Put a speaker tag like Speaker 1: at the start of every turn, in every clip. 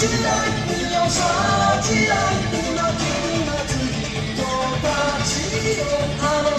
Speaker 1: 時代よさ時代今君あの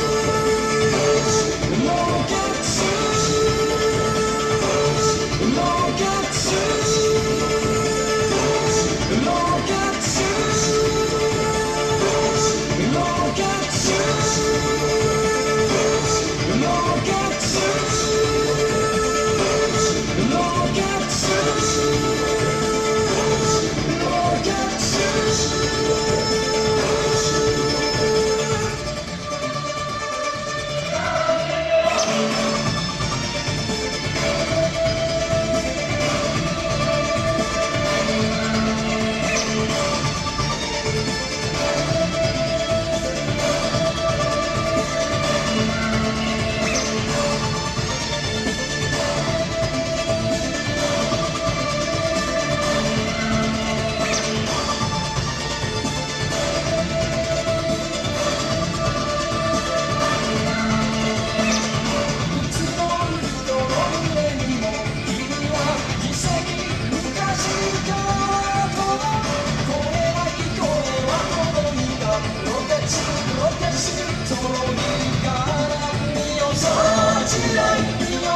Speaker 1: again.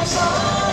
Speaker 1: Sağ